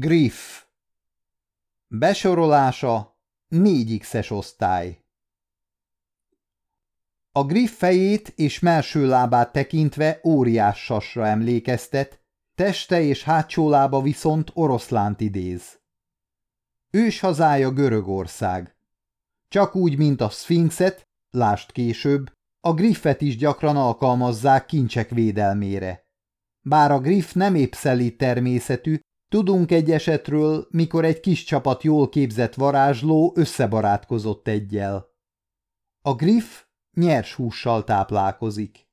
Griff Besorolása 4x-es osztály A griff fejét és melső lábát tekintve óriás sasra emlékeztet, teste és hátsó lába viszont oroszlánt idéz. Ős hazája Görögország. Csak úgy, mint a szfinxet, lást később, a griffet is gyakran alkalmazzák kincsek védelmére. Bár a griff nem épp szelít természetű, tudunk egy esetről, mikor egy kis csapat jól képzett varázsló összebarátkozott egyel. A griff nyers hússal táplálkozik.